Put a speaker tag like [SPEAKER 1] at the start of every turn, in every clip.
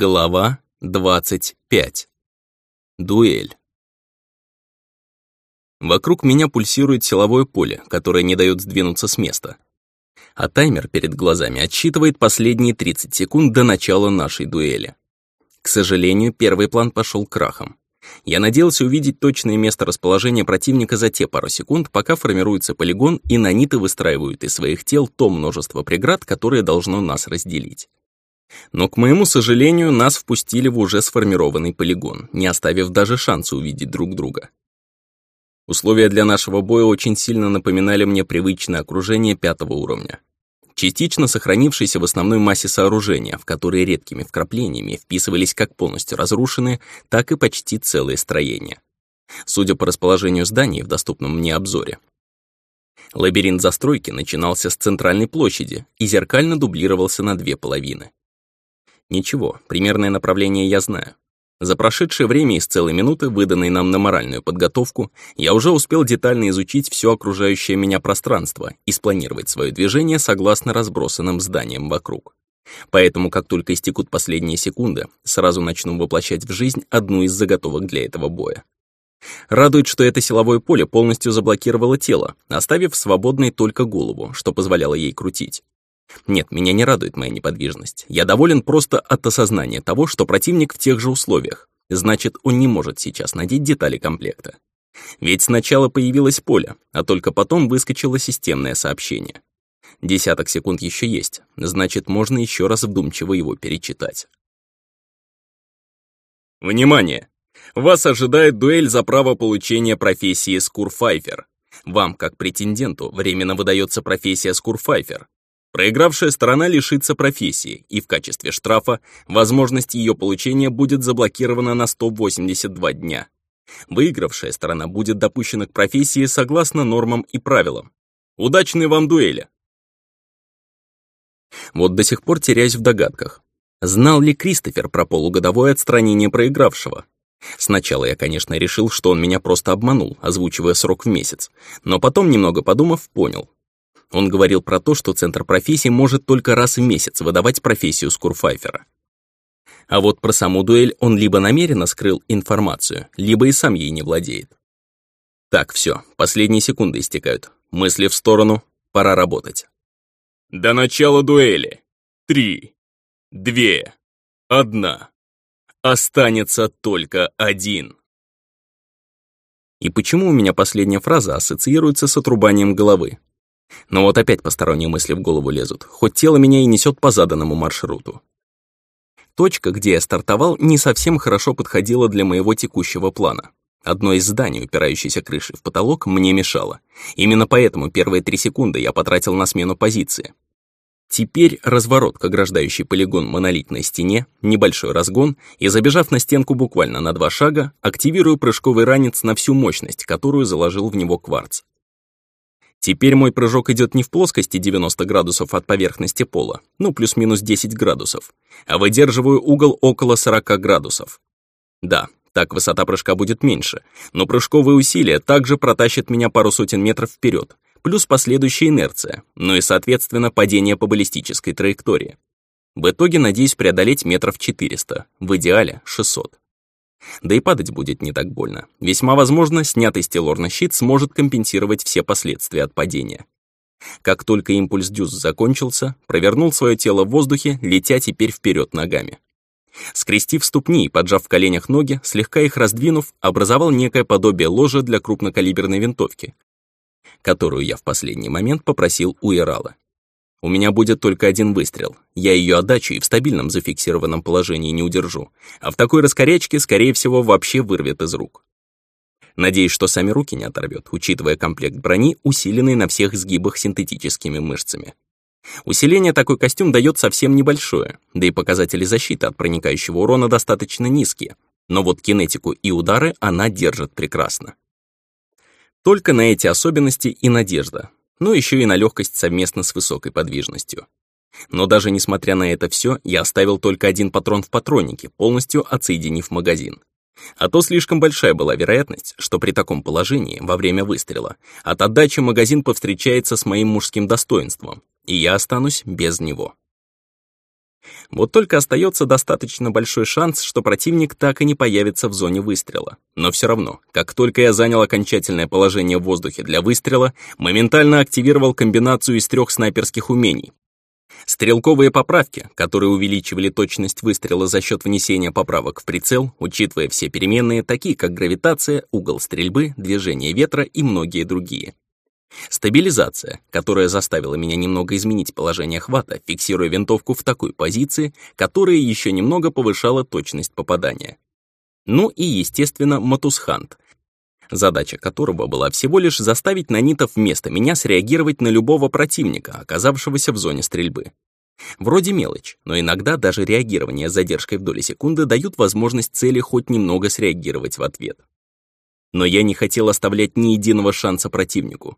[SPEAKER 1] Глава 25. Дуэль. Вокруг меня пульсирует силовое поле, которое не дает сдвинуться с места. А таймер перед глазами отсчитывает последние 30 секунд до начала нашей дуэли. К сожалению, первый план пошел крахом. Я надеялся увидеть точное место расположения противника за те пару секунд, пока формируется полигон и наниты выстраивают из своих тел то множество преград, которое должно нас разделить. Но, к моему сожалению, нас впустили в уже сформированный полигон, не оставив даже шанса увидеть друг друга. Условия для нашего боя очень сильно напоминали мне привычное окружение пятого уровня. Частично сохранившиеся в основной массе сооружения, в которые редкими вкраплениями вписывались как полностью разрушенные, так и почти целые строения. Судя по расположению зданий в доступном мне обзоре. Лабиринт застройки начинался с центральной площади и зеркально дублировался на две половины. Ничего, примерное направление я знаю. За прошедшее время из целой минуты, выданной нам на моральную подготовку, я уже успел детально изучить все окружающее меня пространство и спланировать свое движение согласно разбросанным зданиям вокруг. Поэтому, как только истекут последние секунды, сразу начну воплощать в жизнь одну из заготовок для этого боя. Радует, что это силовое поле полностью заблокировало тело, оставив свободной только голову, что позволяло ей крутить. Нет, меня не радует моя неподвижность. Я доволен просто от осознания того, что противник в тех же условиях. Значит, он не может сейчас надеть детали комплекта. Ведь сначала появилось поле, а только потом выскочило системное сообщение. Десяток секунд еще есть, значит, можно еще раз вдумчиво его перечитать. Внимание! Вас ожидает дуэль за право получения профессии Скурфайфер. Вам, как претенденту, временно выдается профессия Скурфайфер. Проигравшая сторона лишится профессии, и в качестве штрафа возможность ее получения будет заблокирована на 182 дня. Выигравшая сторона будет допущена к профессии согласно нормам и правилам. Удачной вам дуэли! Вот до сих пор теряюсь в догадках. Знал ли Кристофер про полугодовое отстранение проигравшего? Сначала я, конечно, решил, что он меня просто обманул, озвучивая срок в месяц, но потом, немного подумав, понял, он говорил про то, что Центр профессий может только раз в месяц выдавать профессию Скурфайфера. А вот про саму дуэль он либо намеренно скрыл информацию, либо и сам ей не владеет. Так, все, последние секунды истекают. Мысли в сторону, пора работать. До начала дуэли. Три, две, одна. Останется только один. И почему у меня последняя фраза ассоциируется с отрубанием головы? Но вот опять посторонние мысли в голову лезут, хоть тело меня и несет по заданному маршруту. Точка, где я стартовал, не совсем хорошо подходила для моего текущего плана. Одно из зданий, упирающееся крышей в потолок, мне мешало. Именно поэтому первые три секунды я потратил на смену позиции. Теперь разворот к ограждающий полигон монолитной стене, небольшой разгон, и забежав на стенку буквально на два шага, активирую прыжковый ранец на всю мощность, которую заложил в него кварц. Теперь мой прыжок идет не в плоскости 90 градусов от поверхности пола, ну плюс-минус 10 градусов, а выдерживаю угол около 40 градусов. Да, так высота прыжка будет меньше, но прыжковые усилия также протащат меня пару сотен метров вперед, плюс последующая инерция, ну и, соответственно, падение по баллистической траектории. В итоге надеюсь преодолеть метров 400, в идеале 600. Да и падать будет не так больно. Весьма возможно, снятый с щит сможет компенсировать все последствия от падения. Как только импульс дюз закончился, провернул свое тело в воздухе, летя теперь вперед ногами. Скрестив ступни и поджав в коленях ноги, слегка их раздвинув, образовал некое подобие ложа для крупнокалиберной винтовки, которую я в последний момент попросил у Ирала. У меня будет только один выстрел. Я ее отдачу и в стабильном зафиксированном положении не удержу, а в такой раскорячке, скорее всего, вообще вырвет из рук. Надеюсь, что сами руки не оторвет, учитывая комплект брони, усиленный на всех сгибах синтетическими мышцами. Усиление такой костюм дает совсем небольшое, да и показатели защиты от проникающего урона достаточно низкие, но вот кинетику и удары она держит прекрасно. Только на эти особенности и надежда, но еще и на легкость совместно с высокой подвижностью. Но даже несмотря на это все, я оставил только один патрон в патроннике, полностью отсоединив магазин. А то слишком большая была вероятность, что при таком положении, во время выстрела, от отдачи магазин повстречается с моим мужским достоинством, и я останусь без него. Вот только остается достаточно большой шанс, что противник так и не появится в зоне выстрела. Но все равно, как только я занял окончательное положение в воздухе для выстрела, моментально активировал комбинацию из трех снайперских умений. Стрелковые поправки, которые увеличивали точность выстрела за счет внесения поправок в прицел, учитывая все переменные, такие как гравитация, угол стрельбы, движение ветра и многие другие. Стабилизация, которая заставила меня немного изменить положение хвата, фиксируя винтовку в такой позиции, которая еще немного повышала точность попадания. Ну и, естественно, мотусхант, задача которого была всего лишь заставить нанитов вместо меня среагировать на любого противника, оказавшегося в зоне стрельбы. Вроде мелочь, но иногда даже реагирование с задержкой в доли секунды дают возможность цели хоть немного среагировать в ответ. Но я не хотел оставлять ни единого шанса противнику.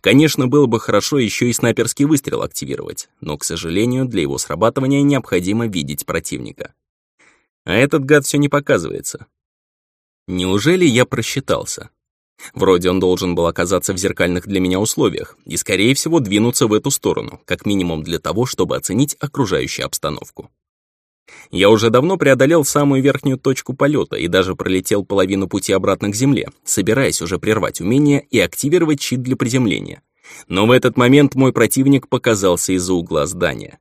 [SPEAKER 1] Конечно, было бы хорошо еще и снайперский выстрел активировать, но, к сожалению, для его срабатывания необходимо видеть противника. А этот гад все не показывается. Неужели я просчитался? Вроде он должен был оказаться в зеркальных для меня условиях и, скорее всего, двинуться в эту сторону, как минимум для того, чтобы оценить окружающую обстановку. Я уже давно преодолел самую верхнюю точку полета и даже пролетел половину пути обратно к Земле, собираясь уже прервать умение и активировать щит для приземления. Но в этот момент мой противник показался из-за угла здания.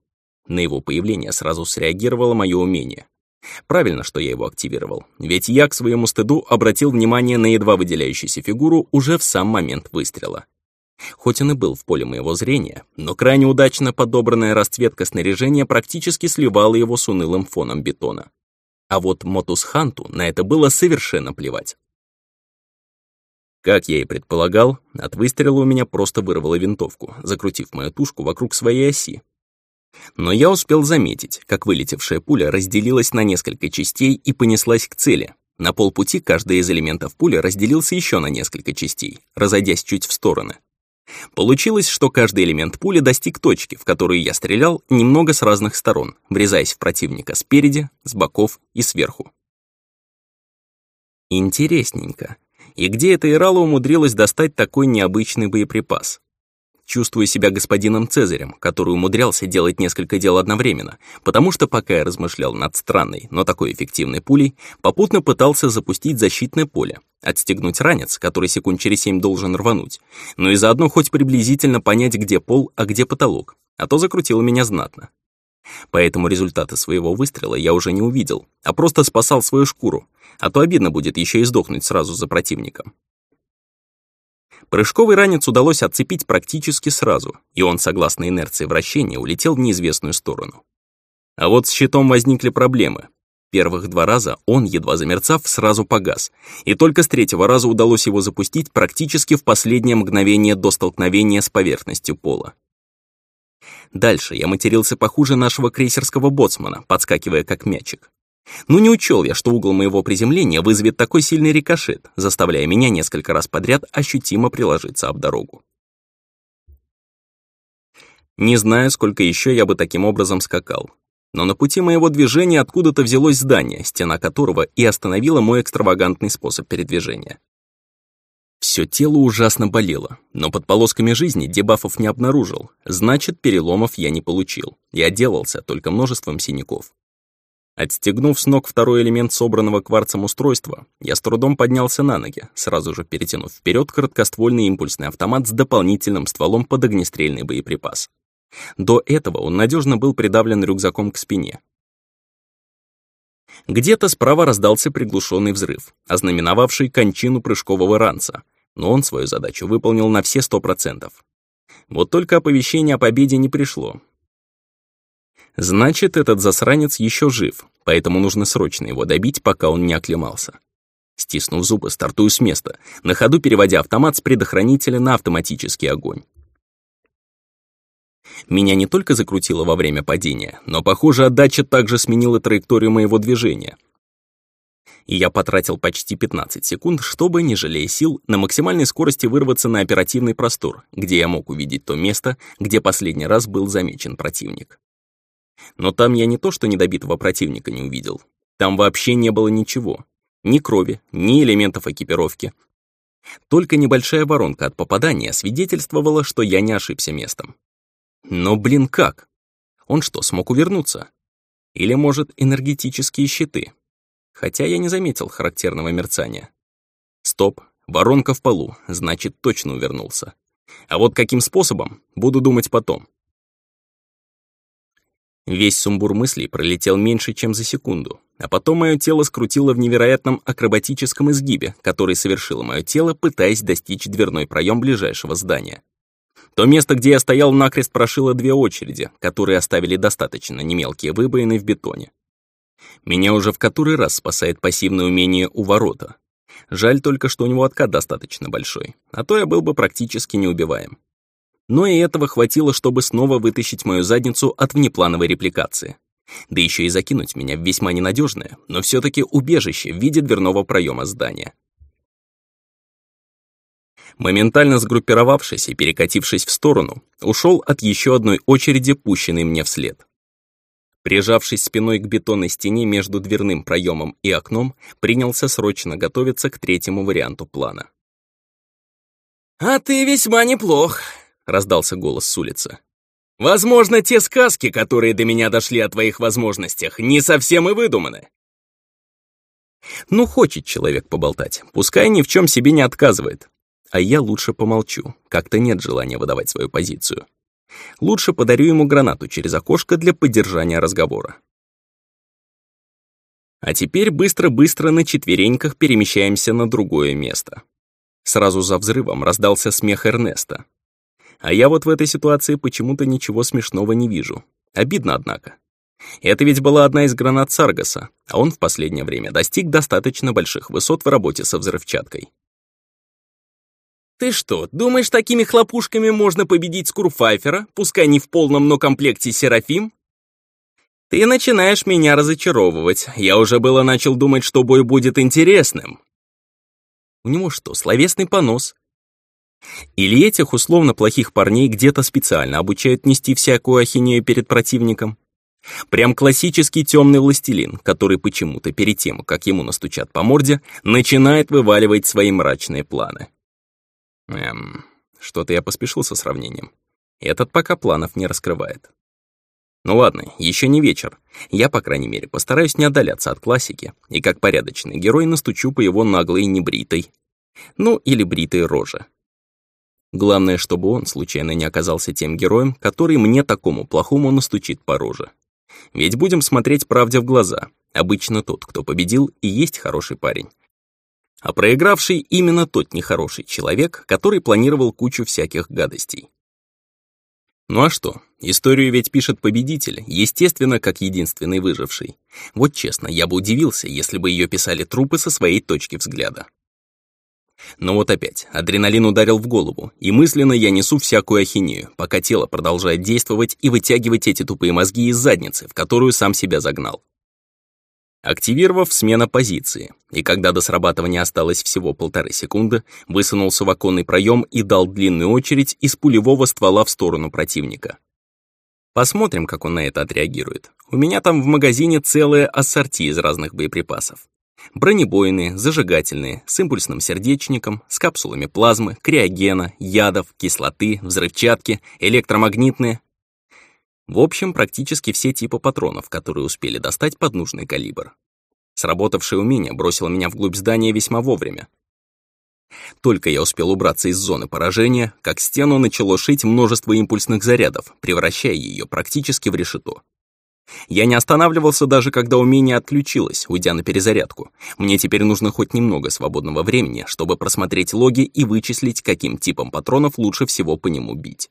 [SPEAKER 1] На его появление сразу среагировало мое умение. Правильно, что я его активировал, ведь я к своему стыду обратил внимание на едва выделяющуюся фигуру уже в сам момент выстрела. Хоть он и был в поле моего зрения, но крайне удачно подобранная расцветка снаряжения практически сливала его с унылым фоном бетона. А вот Мотус Ханту на это было совершенно плевать. Как я и предполагал, от выстрела у меня просто вырвало винтовку, закрутив мою тушку вокруг своей оси. Но я успел заметить, как вылетевшая пуля разделилась на несколько частей и понеслась к цели. На полпути каждый из элементов пули разделился еще на несколько частей, разойдясь чуть в стороны. Получилось, что каждый элемент пули достиг точки, в которую я стрелял немного с разных сторон, врезаясь в противника спереди, с боков и сверху. Интересненько. И где эта Ирала умудрилась достать такой необычный боеприпас? Чувствую себя господином Цезарем, который умудрялся делать несколько дел одновременно, потому что пока я размышлял над странной, но такой эффективной пулей, попутно пытался запустить защитное поле, отстегнуть ранец, который секунд через семь должен рвануть, но и заодно хоть приблизительно понять, где пол, а где потолок, а то закрутило меня знатно. Поэтому результаты своего выстрела я уже не увидел, а просто спасал свою шкуру, а то обидно будет еще и сдохнуть сразу за противником. Прыжковый ранец удалось отцепить практически сразу, и он, согласно инерции вращения, улетел в неизвестную сторону. А вот с щитом возникли проблемы. Первых два раза он, едва замерцав, сразу погас, и только с третьего раза удалось его запустить практически в последнее мгновение до столкновения с поверхностью пола. Дальше я матерился похуже нашего крейсерского боцмана, подскакивая как мячик. Ну не учел я, что угол моего приземления вызовет такой сильный рикошет, заставляя меня несколько раз подряд ощутимо приложиться об дорогу. Не знаю, сколько еще я бы таким образом скакал. Но на пути моего движения откуда-то взялось здание, стена которого и остановила мой экстравагантный способ передвижения. Все тело ужасно болело, но под полосками жизни дебафов не обнаружил, значит, переломов я не получил и отделался только множеством синяков. Отстегнув с ног второй элемент собранного кварцем устройства, я с трудом поднялся на ноги, сразу же перетянув вперед короткоствольный импульсный автомат с дополнительным стволом под огнестрельный боеприпас. До этого он надежно был придавлен рюкзаком к спине. Где-то справа раздался приглушенный взрыв, ознаменовавший кончину прыжкового ранца, но он свою задачу выполнил на все сто процентов. Вот только оповещение о победе не пришло, Значит, этот засранец еще жив, поэтому нужно срочно его добить, пока он не оклемался. Стиснув зубы, стартую с места, на ходу переводя автомат с предохранителя на автоматический огонь. Меня не только закрутило во время падения, но, похоже, отдача также сменила траекторию моего движения. И я потратил почти 15 секунд, чтобы, не жалея сил, на максимальной скорости вырваться на оперативный простор, где я мог увидеть то место, где последний раз был замечен противник. Но там я не то что недобитого противника не увидел. Там вообще не было ничего. Ни крови, ни элементов экипировки. Только небольшая воронка от попадания свидетельствовала, что я не ошибся местом. Но, блин, как? Он что, смог увернуться? Или, может, энергетические щиты? Хотя я не заметил характерного мерцания. Стоп, воронка в полу, значит, точно увернулся. А вот каким способом, буду думать потом. Весь сумбур мыслей пролетел меньше, чем за секунду, а потом мое тело скрутило в невероятном акробатическом изгибе, который совершило мое тело, пытаясь достичь дверной проем ближайшего здания. То место, где я стоял, накрест прошило две очереди, которые оставили достаточно немелкие выбоины в бетоне. Меня уже в который раз спасает пассивное умение у ворота. Жаль только, что у него откат достаточно большой, а то я был бы практически неубиваем. Но и этого хватило, чтобы снова вытащить мою задницу от внеплановой репликации. Да еще и закинуть меня в весьма ненадежное, но все таки убежище в виде дверного проема здания. Моментально сгруппировавшись и перекатившись в сторону, ушел от еще одной очереди, пущенной мне вслед. Прижавшись спиной к бетонной стене между дверным проемом и окном, принялся срочно готовиться к третьему варианту плана.
[SPEAKER 2] «А ты весьма неплох», — раздался голос с улицы. «Возможно, те сказки, которые до меня дошли о твоих возможностях, не совсем и выдуманы».
[SPEAKER 1] Ну, хочет человек поболтать, пускай ни в чем себе не отказывает. А я лучше помолчу, как-то нет желания выдавать свою позицию. Лучше подарю ему гранату через окошко для поддержания разговора. А теперь быстро-быстро на четвереньках перемещаемся на другое место. Сразу за взрывом раздался смех Эрнеста. А я вот в этой ситуации почему-то ничего смешного не вижу. Обидно, однако. Это ведь была одна из гранат Саргаса, а он в последнее время достиг достаточно больших высот в работе со взрывчаткой.
[SPEAKER 2] «Ты что, думаешь, такими хлопушками можно победить Скурфайфера, пускай не в полном, но комплекте Серафим?» «Ты начинаешь меня разочаровывать. Я уже было начал думать, что бой будет интересным». У него что, словесный понос? Или этих условно плохих парней где-то специально обучают нести всякую ахинею перед противником? Прям классический темный властелин, который почему-то перед тем, как ему настучат по морде, начинает вываливать свои мрачные планы. Эм, что-то я поспешил со сравнением. Этот пока планов не раскрывает. Ну ладно, еще не вечер. Я, по крайней мере, постараюсь не отдаляться от классики и как порядочный герой настучу по его наглой небритой. Ну, или бритой роже. Главное, чтобы он случайно не оказался тем героем, который мне такому плохому настучит по роже. Ведь будем смотреть правде в глаза. Обычно тот, кто победил, и есть хороший парень. А проигравший именно тот нехороший человек, который планировал кучу всяких гадостей. Ну а что, историю ведь пишет победитель, естественно, как единственный выживший. Вот честно, я бы удивился, если бы ее писали трупы со своей точки взгляда. Но вот опять, адреналин ударил в голову, и мысленно я несу всякую ахинею, пока тело продолжает действовать и вытягивать эти тупые мозги из задницы, в которую сам себя загнал активировав смена позиции, и когда до срабатывания осталось всего полторы секунды, высунулся в оконный проем и дал длинную очередь из пулевого ствола в сторону противника. Посмотрим, как он на это отреагирует. У меня там в магазине целое ассорти из разных боеприпасов. Бронебойные, зажигательные, с импульсным сердечником, с капсулами плазмы, криогена, ядов, кислоты, взрывчатки, электромагнитные, в общем, практически все типы патронов, которые успели достать под нужный калибр. Сработавшее умение бросило меня вглубь здания весьма вовремя. Только я успел убраться из зоны поражения, как стену начало шить множество импульсных зарядов, превращая ее практически в решето. Я не останавливался даже когда умение отключилось, уйдя на перезарядку. Мне теперь нужно хоть немного свободного времени, чтобы просмотреть логи и вычислить, каким типом патронов лучше всего по нему бить.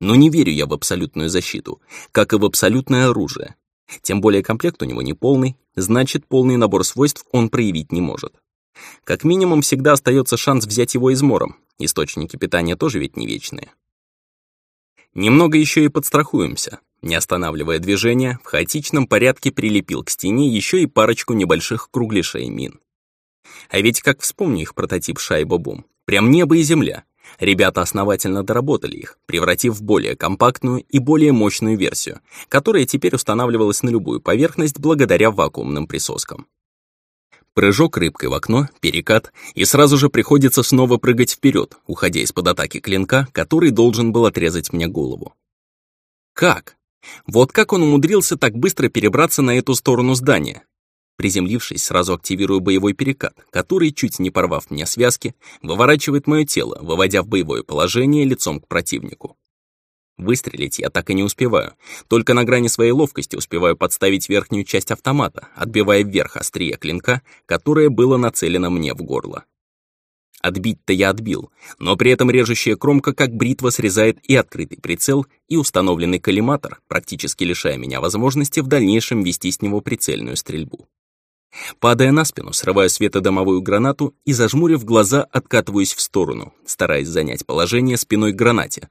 [SPEAKER 2] Но не верю я в абсолютную защиту, как и в абсолютное оружие. Тем более комплект у него не полный, значит, полный набор свойств он проявить не может. Как минимум, всегда остается шанс взять его измором. Источники питания тоже ведь не вечные. Немного еще и подстрахуемся. Не останавливая движение, в хаотичном порядке прилепил к стене еще и парочку небольших кругляшей мин. А ведь как вспомню их прототип шайба-бум, прям небо и земля. Ребята основательно доработали их, превратив в более компактную и более мощную версию, которая теперь устанавливалась на любую поверхность благодаря вакуумным присоскам. Прыжок рыбкой в окно, перекат, и сразу же приходится снова прыгать вперед, уходя из-под атаки клинка, который должен был отрезать мне голову. Как?
[SPEAKER 1] Вот как он умудрился так быстро перебраться на эту сторону здания? Приземлившись, сразу активирую боевой перекат, который, чуть не порвав мне связки, выворачивает мое тело, выводя в боевое положение лицом к противнику. Выстрелить я так и не успеваю. Только на грани своей ловкости успеваю подставить верхнюю часть автомата, отбивая вверх острие клинка, которое было нацелено мне в горло. Отбить-то я отбил, но при этом режущая кромка как бритва срезает и открытый прицел, и установленный коллиматор, практически лишая меня возможности в дальнейшем вести с него прицельную стрельбу. Падая на спину, срываю светодомовую гранату и, зажмурив глаза, откатываюсь в сторону, стараясь занять положение спиной к гранате,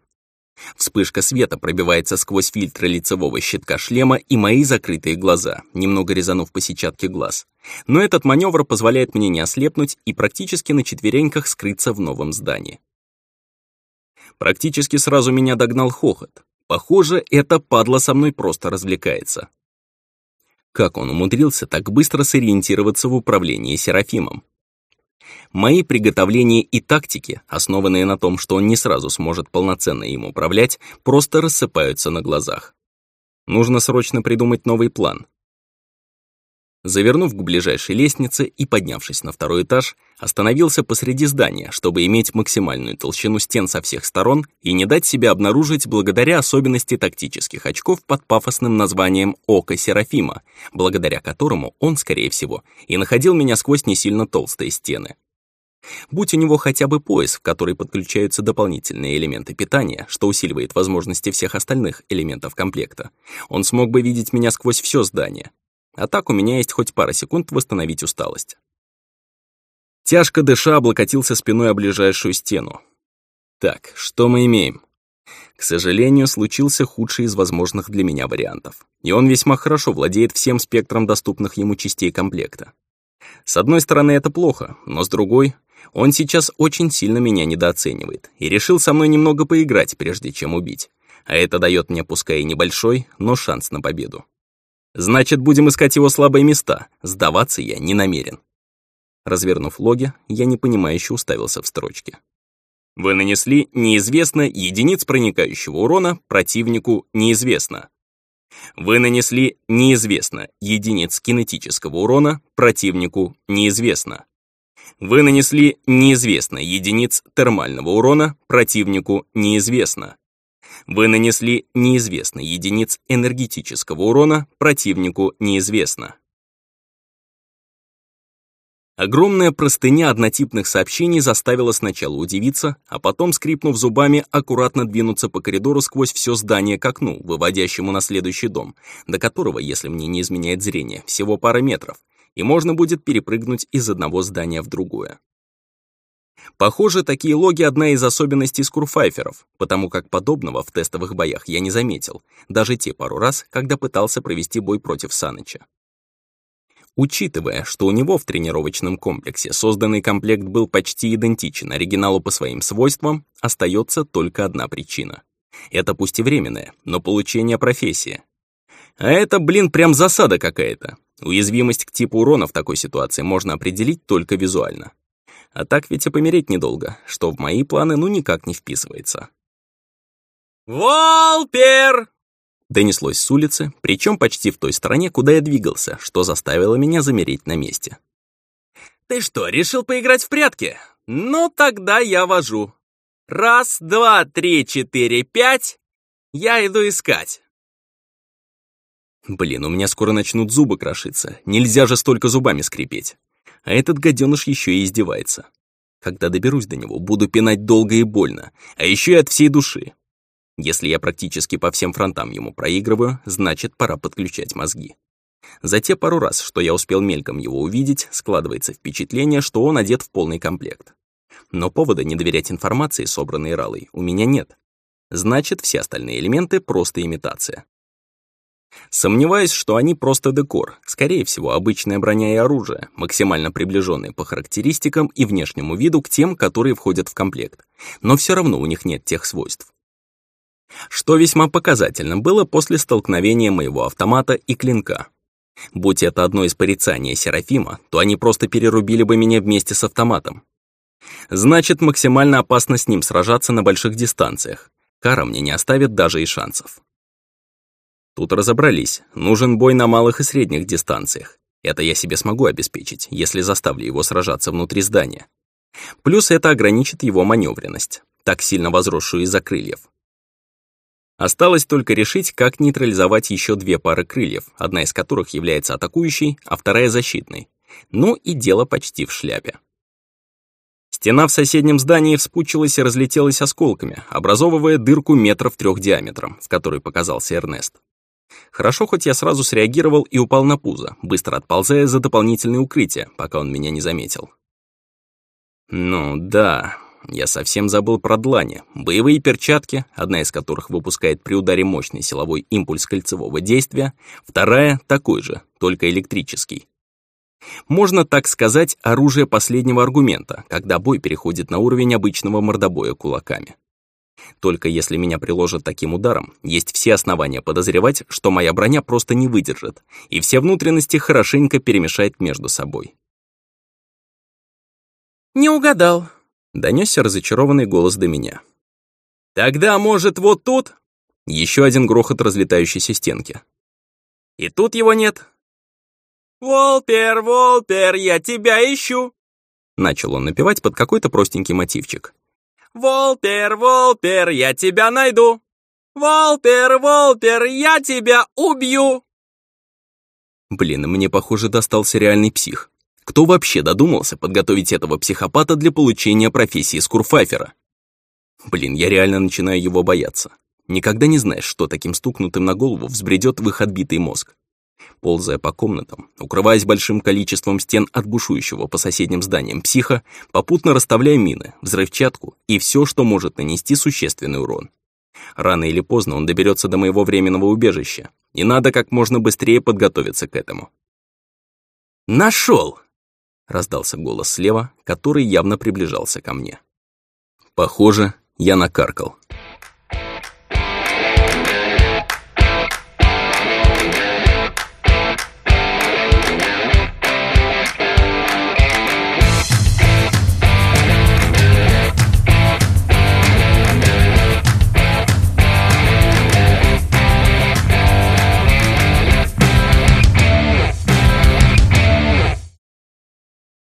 [SPEAKER 1] Вспышка света пробивается сквозь фильтры лицевого щитка шлема и мои закрытые глаза, немного резанув по сетчатке глаз. Но этот маневр позволяет мне не ослепнуть и практически на четвереньках скрыться в новом здании. Практически сразу меня догнал хохот. Похоже, это падла со мной просто развлекается. Как он умудрился так быстро сориентироваться в управлении Серафимом? Мои приготовления и тактики, основанные на том, что он не сразу сможет полноценно им управлять, просто рассыпаются на глазах. Нужно срочно придумать новый план. Завернув к ближайшей лестнице и поднявшись на второй этаж, остановился посреди здания, чтобы иметь максимальную толщину стен со всех сторон и не дать себя обнаружить благодаря особенности тактических очков под пафосным названием «Око Серафима», благодаря которому он, скорее всего, и находил меня сквозь не сильно толстые стены. Будь у него хотя бы пояс, в который подключаются дополнительные элементы питания, что усиливает возможности всех остальных элементов комплекта, он смог бы видеть меня сквозь все здание. А так у меня есть хоть пара секунд восстановить усталость. Тяжко дыша облокотился спиной о ближайшую стену. Так, что мы имеем? К сожалению, случился худший из возможных для меня вариантов, и он весьма хорошо владеет всем спектром доступных ему частей комплекта. С одной стороны, это плохо, но с другой, он сейчас очень сильно меня недооценивает и решил со мной немного поиграть, прежде чем убить. А это дает мне пускай и небольшой, но шанс на победу. Значит, будем искать его слабые места. Сдаваться я не намерен. Развернув логи, я непонимающе уставился в строчке. Вы нанесли неизвестно единиц проникающего урона противнику неизвестно. Вы нанесли неизвестно единиц кинетического урона противнику неизвестно. Вы нанесли неизвестно единиц термального урона, противнику неизвестно. Вы нанесли неизвестно единиц энергетического урона, противнику неизвестно. Огромная простыня однотипных сообщений заставила сначала удивиться, а потом, скрипнув зубами, аккуратно двинуться по коридору сквозь все здание к окну, выводящему на следующий дом, до которого, если мне не изменяет зрение, всего пара метров, и можно будет перепрыгнуть из одного здания в другое. Похоже, такие логи — одна из особенностей скурфайферов, потому как подобного в тестовых боях я не заметил, даже те пару раз, когда пытался провести бой против Саныча. Учитывая, что у него в тренировочном комплексе созданный комплект был почти идентичен оригиналу по своим свойствам, остается только одна причина. Это пусть и временное, но получение профессии. А это, блин, прям засада какая-то. Уязвимость к типу урона в такой ситуации можно определить только визуально. А так ведь и помереть недолго, что в мои планы ну никак не вписывается.
[SPEAKER 2] «Волпер!»
[SPEAKER 1] Донеслось с улицы, причем почти в той стороне, куда я двигался, что заставило меня замереть на месте.
[SPEAKER 2] «Ты что, решил поиграть в прятки? Ну, тогда я вожу. Раз, два, три, четыре, пять. Я иду искать».
[SPEAKER 1] Блин, у меня скоро начнут зубы крошиться. Нельзя же столько зубами скрипеть. А этот гаденыш еще и издевается. Когда доберусь до него, буду пинать долго и больно, а еще и от всей души. Если я практически по всем фронтам ему проигрываю, значит, пора подключать мозги. За те пару раз, что я успел мельком его увидеть, складывается впечатление, что он одет в полный комплект. Но повода не доверять информации, собранной Ралой, у меня нет. Значит, все остальные элементы — просто имитация. Сомневаюсь, что они просто декор, скорее всего, обычная броня и оружие, максимально приближенные по характеристикам и внешнему виду к тем, которые входят в комплект. Но все равно у них нет тех свойств. Что весьма показательно было после столкновения моего автомата и клинка. Будь это одно из порицаний Серафима, то они просто перерубили бы меня вместе с автоматом. Значит, максимально опасно с ним сражаться на больших дистанциях. Кара мне не оставит даже и шансов. Тут разобрались, нужен бой на малых и средних дистанциях. Это я себе смогу обеспечить, если заставлю его сражаться внутри здания. Плюс это ограничит его маневренность, так сильно возросшую из-за крыльев. Осталось только решить, как нейтрализовать еще две пары крыльев, одна из которых является атакующей, а вторая защитной. Ну и дело почти в шляпе. Стена в соседнем здании вспучилась и разлетелась осколками, образовывая дырку метров трех диаметром, в которой показался Эрнест. Хорошо, хоть я сразу среагировал и упал на пузо, быстро отползая за дополнительное укрытие, пока он меня не заметил. Ну да, я совсем забыл про длани. Боевые перчатки, одна из которых выпускает при ударе мощный силовой импульс кольцевого действия, вторая — такой же, только электрический. Можно так сказать, оружие последнего аргумента, когда бой переходит на уровень обычного мордобоя кулаками. Только если меня приложат таким ударом, есть все основания подозревать, что моя броня просто не выдержит, и все внутренности хорошенько перемешает между собой.
[SPEAKER 2] «Не угадал», —
[SPEAKER 1] донесся разочарованный голос до меня.
[SPEAKER 2] «Тогда, может, вот тут?»
[SPEAKER 1] Еще один грохот разлетающейся стенки.
[SPEAKER 2] «И тут его нет?» «Волпер, Волпер, я тебя ищу!»
[SPEAKER 1] Начал он напевать под какой-то простенький мотивчик.
[SPEAKER 2] «Волпер, Волпер, я тебя найду! Волпер, Волпер, я тебя убью!»
[SPEAKER 1] Блин, мне, похоже, достался реальный псих. Кто вообще додумался подготовить этого психопата для получения профессии скурфайфера? Блин, я реально начинаю его бояться. Никогда не знаешь, что таким стукнутым на голову взбредет в их отбитый мозг. Ползая по комнатам, укрываясь большим количеством стен от бушующего по соседним зданиям психа, попутно расставляя мины, взрывчатку и все, что может нанести существенный урон. Рано или поздно он доберется до моего временного убежища, и надо как можно быстрее подготовиться к этому.
[SPEAKER 2] «Нашел!»
[SPEAKER 1] — раздался голос слева, который явно приближался ко мне. Похоже, я накаркал.